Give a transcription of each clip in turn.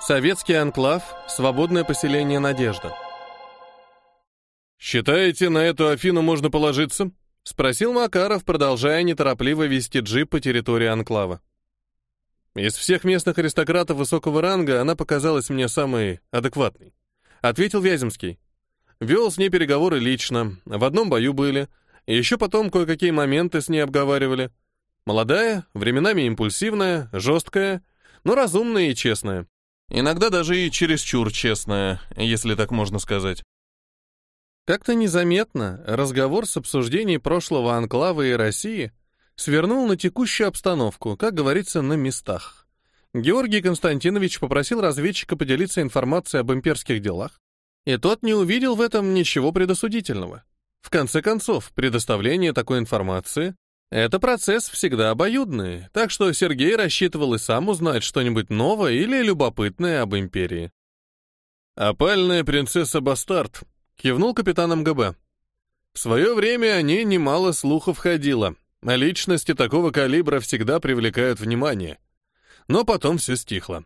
Советский анклав, свободное поселение «Надежда». «Считаете, на эту Афину можно положиться?» — спросил Макаров, продолжая неторопливо вести джип по территории анклава. «Из всех местных аристократов высокого ранга она показалась мне самой адекватной», — ответил Вяземский. Вел с ней переговоры лично, в одном бою были, еще потом кое-какие моменты с ней обговаривали. Молодая, временами импульсивная, жесткая, но разумная и честная. Иногда даже и чересчур честная, если так можно сказать. Как-то незаметно разговор с обсуждений прошлого анклава и России свернул на текущую обстановку, как говорится, на местах. Георгий Константинович попросил разведчика поделиться информацией об имперских делах, и тот не увидел в этом ничего предосудительного. В конце концов, предоставление такой информации это процесс всегда обоюдный, так что Сергей рассчитывал и сам узнать что-нибудь новое или любопытное об империи. «Опальная принцесса Бастард», — кивнул капитан МГБ. «В свое время о ней немало слухов ходило, личности такого калибра всегда привлекают внимание. Но потом все стихло.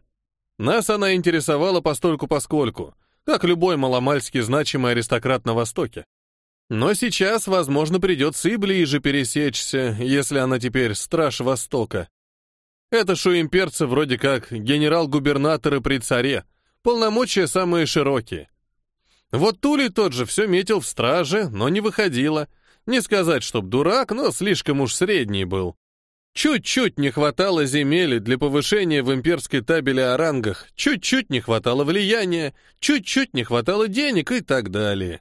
Нас она интересовала постольку-поскольку, как любой маломальски значимый аристократ на Востоке. Но сейчас, возможно, придется и ближе пересечься, если она теперь страж Востока. Это ж у имперца вроде как генерал-губернаторы при царе, полномочия самые широкие. Вот Тули тот же все метил в страже, но не выходило. Не сказать, чтоб дурак, но слишком уж средний был. Чуть-чуть не хватало земель для повышения в имперской табели о рангах, чуть-чуть не хватало влияния, чуть-чуть не хватало денег и так далее.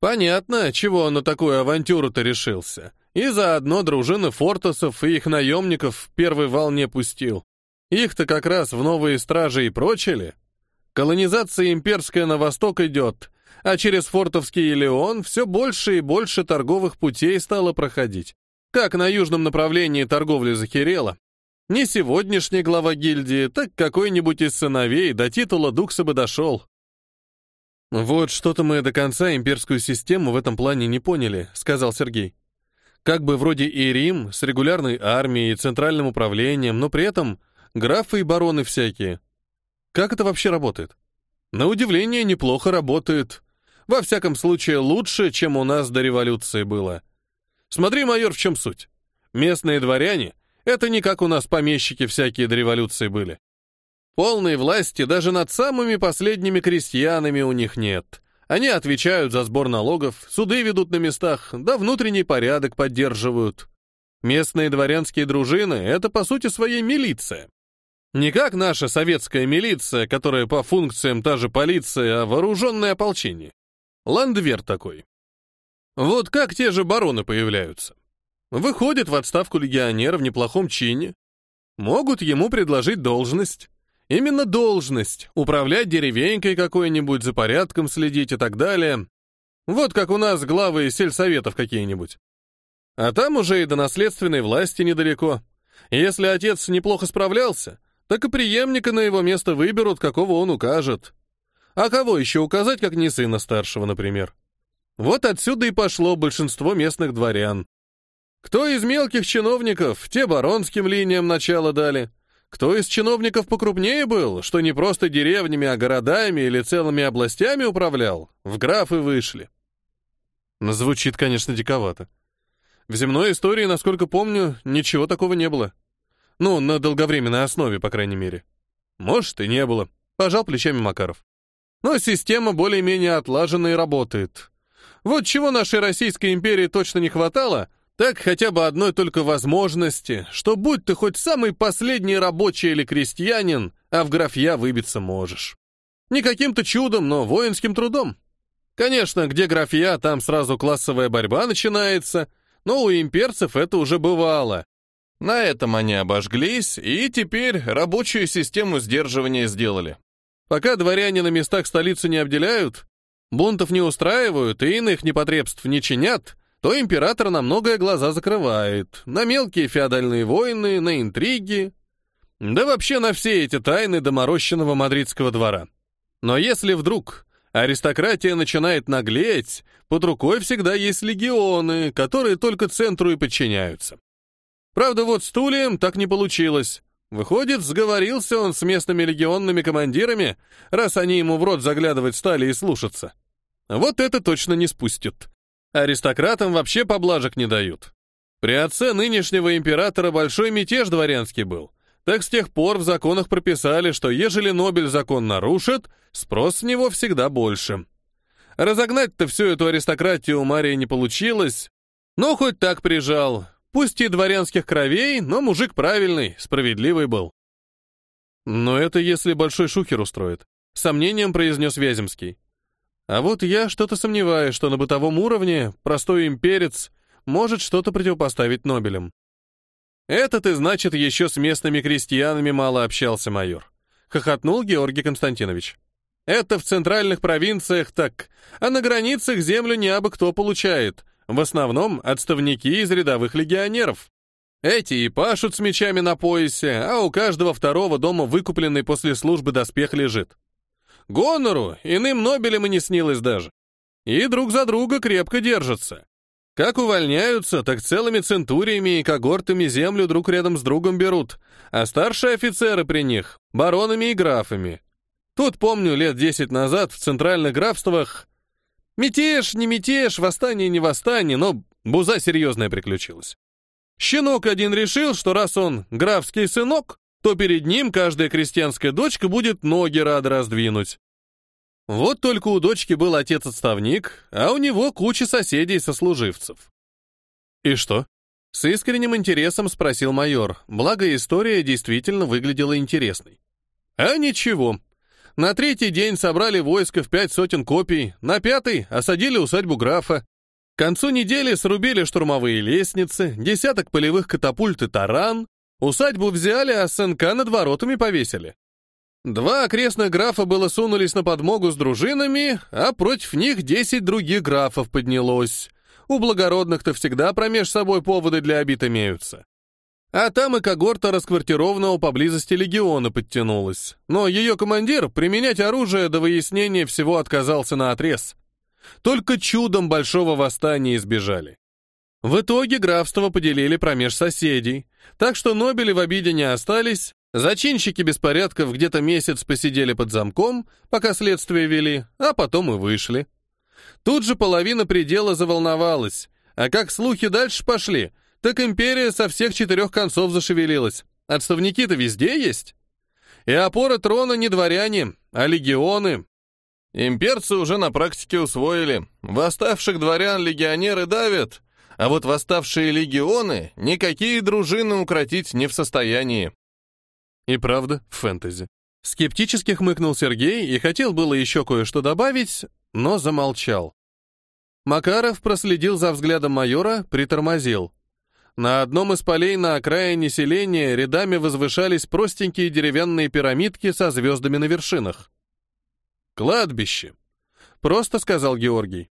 Понятно, чего он на такую авантюру-то решился. И заодно дружины фортосов и их наемников в первый вал не пустил. Их-то как раз в новые стражи и прочили. Колонизация имперская на восток идет, а через фортовский Леон все больше и больше торговых путей стало проходить. Как на южном направлении торговли захерела. Не сегодняшний глава гильдии, так какой-нибудь из сыновей до титула Дукса бы дошел. «Вот что-то мы до конца имперскую систему в этом плане не поняли», — сказал Сергей. «Как бы вроде и Рим, с регулярной армией и центральным управлением, но при этом графы и бароны всякие. Как это вообще работает?» «На удивление, неплохо работает. Во всяком случае, лучше, чем у нас до революции было. Смотри, майор, в чем суть. Местные дворяне — это не как у нас помещики всякие до революции были. Полной власти даже над самыми последними крестьянами у них нет. Они отвечают за сбор налогов, суды ведут на местах, да внутренний порядок поддерживают. Местные дворянские дружины — это, по сути, своей милиция. Не как наша советская милиция, которая по функциям та же полиция, а вооруженное ополчение. Ландвер такой. Вот как те же бароны появляются. Выходит в отставку легионера в неплохом чине. Могут ему предложить должность. Именно должность, управлять деревенькой какой-нибудь, за порядком следить и так далее. Вот как у нас главы сельсоветов какие-нибудь. А там уже и до наследственной власти недалеко. Если отец неплохо справлялся, так и преемника на его место выберут, какого он укажет. А кого еще указать, как не сына старшего, например? Вот отсюда и пошло большинство местных дворян. Кто из мелких чиновников, те баронским линиям начало дали, кто из чиновников покрупнее был, что не просто деревнями, а городами или целыми областями управлял, в графы вышли. Звучит, конечно, диковато. В земной истории, насколько помню, ничего такого не было. Ну, на долговременной основе, по крайней мере. Может, и не было. Пожал плечами Макаров. Но система более-менее отлажена и работает. Вот чего нашей Российской империи точно не хватало, так хотя бы одной только возможности, что будь ты хоть самый последний рабочий или крестьянин, а в графья выбиться можешь. Не каким-то чудом, но воинским трудом. Конечно, где графья, там сразу классовая борьба начинается, но у имперцев это уже бывало. На этом они обожглись, и теперь рабочую систему сдерживания сделали. Пока дворяне на местах столицы не обделяют, бунтов не устраивают и иных непотребств не чинят, то император на многое глаза закрывает, на мелкие феодальные войны, на интриги, да вообще на все эти тайны доморощенного мадридского двора. Но если вдруг аристократия начинает наглеть, под рукой всегда есть легионы, которые только центру и подчиняются. Правда, вот с Тулием так не получилось. Выходит, сговорился он с местными легионными командирами, раз они ему в рот заглядывать стали и слушаться. Вот это точно не спустят. Аристократам вообще поблажек не дают. При отце нынешнего императора большой мятеж дворянский был. Так с тех пор в законах прописали, что ежели Нобель закон нарушит, спрос с него всегда больше. Разогнать-то всю эту аристократию у Марии не получилось, но хоть так прижал. Пусть и дворянских кровей, но мужик правильный, справедливый был. Но это если большой шухер устроит, сомнением произнес Вяземский. А вот я что-то сомневаюсь, что на бытовом уровне простой имперец может что-то противопоставить Нобелям. Это ты, значит, еще с местными крестьянами мало общался, майор. Хохотнул Георгий Константинович. Это в центральных провинциях так, а на границах землю не абы кто получает. В основном отставники из рядовых легионеров. Эти и пашут с мечами на поясе, а у каждого второго дома выкупленный после службы доспех лежит. Гонору иным Нобелем и не снилось даже. И друг за друга крепко держатся. Как увольняются, так целыми центуриями и когортами землю друг рядом с другом берут, а старшие офицеры при них — баронами и графами. Тут, помню, лет десять назад в центральных графствах мятеж, не мятеж, восстание, не восстание, но буза серьезная приключилась. Щенок один решил, что раз он графский сынок, то перед ним каждая крестьянская дочка будет ноги рада раздвинуть. Вот только у дочки был отец-отставник, а у него куча соседей-сослуживцев. «И что?» — с искренним интересом спросил майор, благо история действительно выглядела интересной. «А ничего. На третий день собрали войско в пять сотен копий, на пятый осадили усадьбу графа. К концу недели срубили штурмовые лестницы, десяток полевых катапульт и таран, Усадьбу взяли, а сынка над воротами повесили. Два окрестных графа было сунулись на подмогу с дружинами, а против них десять других графов поднялось. У благородных-то всегда промеж собой поводы для обид имеются. А там и когорта расквартированного поблизости легиона подтянулась. Но ее командир применять оружие до выяснения всего отказался на отрез. Только чудом большого восстания избежали. В итоге графство поделили промеж соседей, так что Нобели в обиде не остались, зачинщики беспорядков где-то месяц посидели под замком, пока следствие вели, а потом и вышли. Тут же половина предела заволновалась, а как слухи дальше пошли, так империя со всех четырех концов зашевелилась. Отставники-то везде есть. И опора трона не дворяне, а легионы. Имперцы уже на практике усвоили. Восставших дворян легионеры давят, а вот восставшие легионы никакие дружины укротить не в состоянии. И правда, фэнтези. Скептически хмыкнул Сергей и хотел было еще кое-что добавить, но замолчал. Макаров проследил за взглядом майора, притормозил. На одном из полей на окраине селения рядами возвышались простенькие деревянные пирамидки со звездами на вершинах. «Кладбище», — просто сказал Георгий.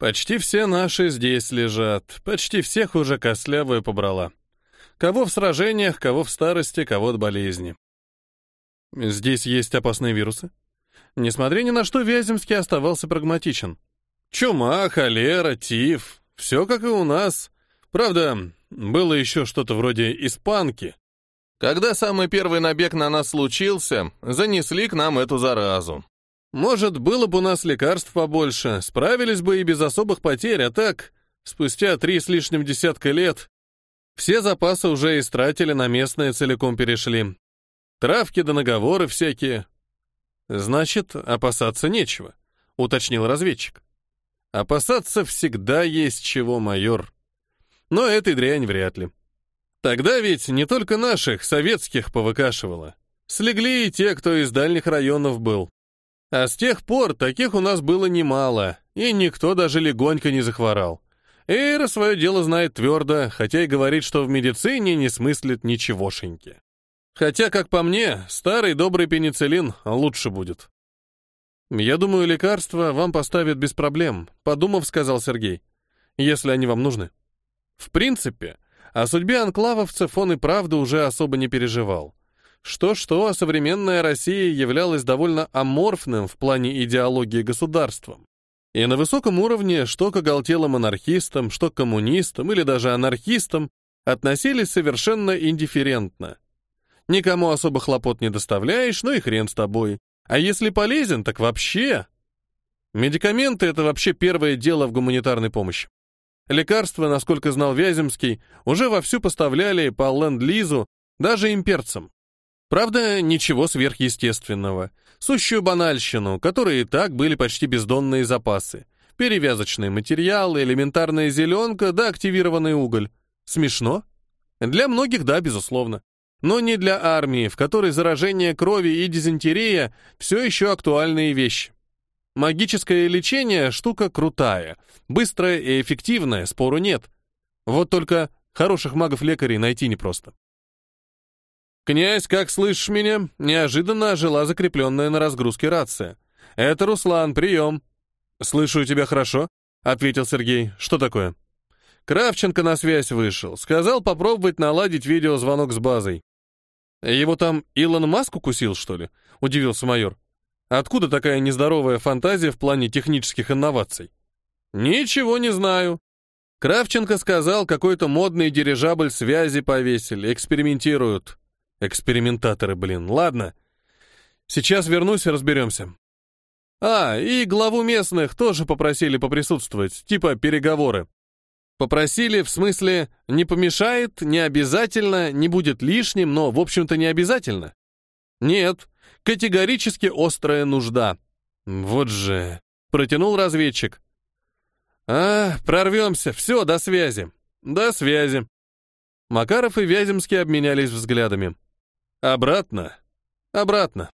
Почти все наши здесь лежат, почти всех уже костлявая побрала. Кого в сражениях, кого в старости, кого от болезни. Здесь есть опасные вирусы? Несмотря ни на что, Вяземский оставался прагматичен. Чума, холера, тиф, все как и у нас. Правда, было еще что-то вроде испанки. Когда самый первый набег на нас случился, занесли к нам эту заразу. Может, было бы у нас лекарств побольше, справились бы и без особых потерь, а так, спустя три с лишним десятка лет, все запасы уже истратили, на местные целиком перешли. Травки да наговоры всякие. Значит, опасаться нечего, уточнил разведчик. Опасаться всегда есть чего, майор. Но этой дрянь вряд ли. Тогда ведь не только наших, советских, повыкашивало. Слегли и те, кто из дальних районов был. А с тех пор таких у нас было немало, и никто даже легонько не захворал. Эйра свое дело знает твердо, хотя и говорит, что в медицине не смыслит ничегошеньки. Хотя, как по мне, старый добрый пенициллин лучше будет. «Я думаю, лекарства вам поставят без проблем», — подумав, сказал Сергей. «Если они вам нужны». В принципе, о судьбе анклавовцев он и правда уже особо не переживал. Что-что, а современная Россия являлась довольно аморфным в плане идеологии государством. И на высоком уровне что к оголтелым анархистам, что к коммунистам или даже анархистам относились совершенно индифферентно. Никому особо хлопот не доставляешь, ну и хрен с тобой. А если полезен, так вообще... Медикаменты — это вообще первое дело в гуманитарной помощи. Лекарства, насколько знал Вяземский, уже вовсю поставляли по ленд-лизу даже имперцам. Правда, ничего сверхъестественного. Сущую банальщину, которые и так были почти бездонные запасы. Перевязочные материалы, элементарная зеленка да активированный уголь. Смешно? Для многих, да, безусловно. Но не для армии, в которой заражение крови и дизентерия все еще актуальные вещи. Магическое лечение — штука крутая, быстрая и эффективная, спору нет. Вот только хороших магов-лекарей найти непросто. «Князь, как слышишь меня?» Неожиданно ожила закрепленная на разгрузке рация. «Это Руслан, прием!» «Слышу тебя хорошо», — ответил Сергей. «Что такое?» Кравченко на связь вышел. Сказал попробовать наладить видеозвонок с базой. «Его там Илон Маск укусил, что ли?» — удивился майор. Откуда такая нездоровая фантазия в плане технических инноваций? Ничего не знаю. Кравченко сказал, какой-то модный дирижабль связи повесили, экспериментируют. Экспериментаторы, блин. Ладно. Сейчас вернусь и разберемся. А, и главу местных тоже попросили поприсутствовать, типа переговоры. Попросили, в смысле, не помешает, не обязательно, не будет лишним, но, в общем-то, не обязательно. Нет, Категорически острая нужда. Вот же, протянул разведчик. А, прорвемся, все, до связи. До связи. Макаров и Вяземский обменялись взглядами. Обратно. Обратно.